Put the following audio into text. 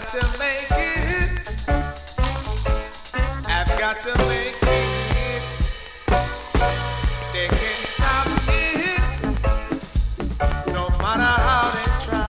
got to make it. I've got to make it.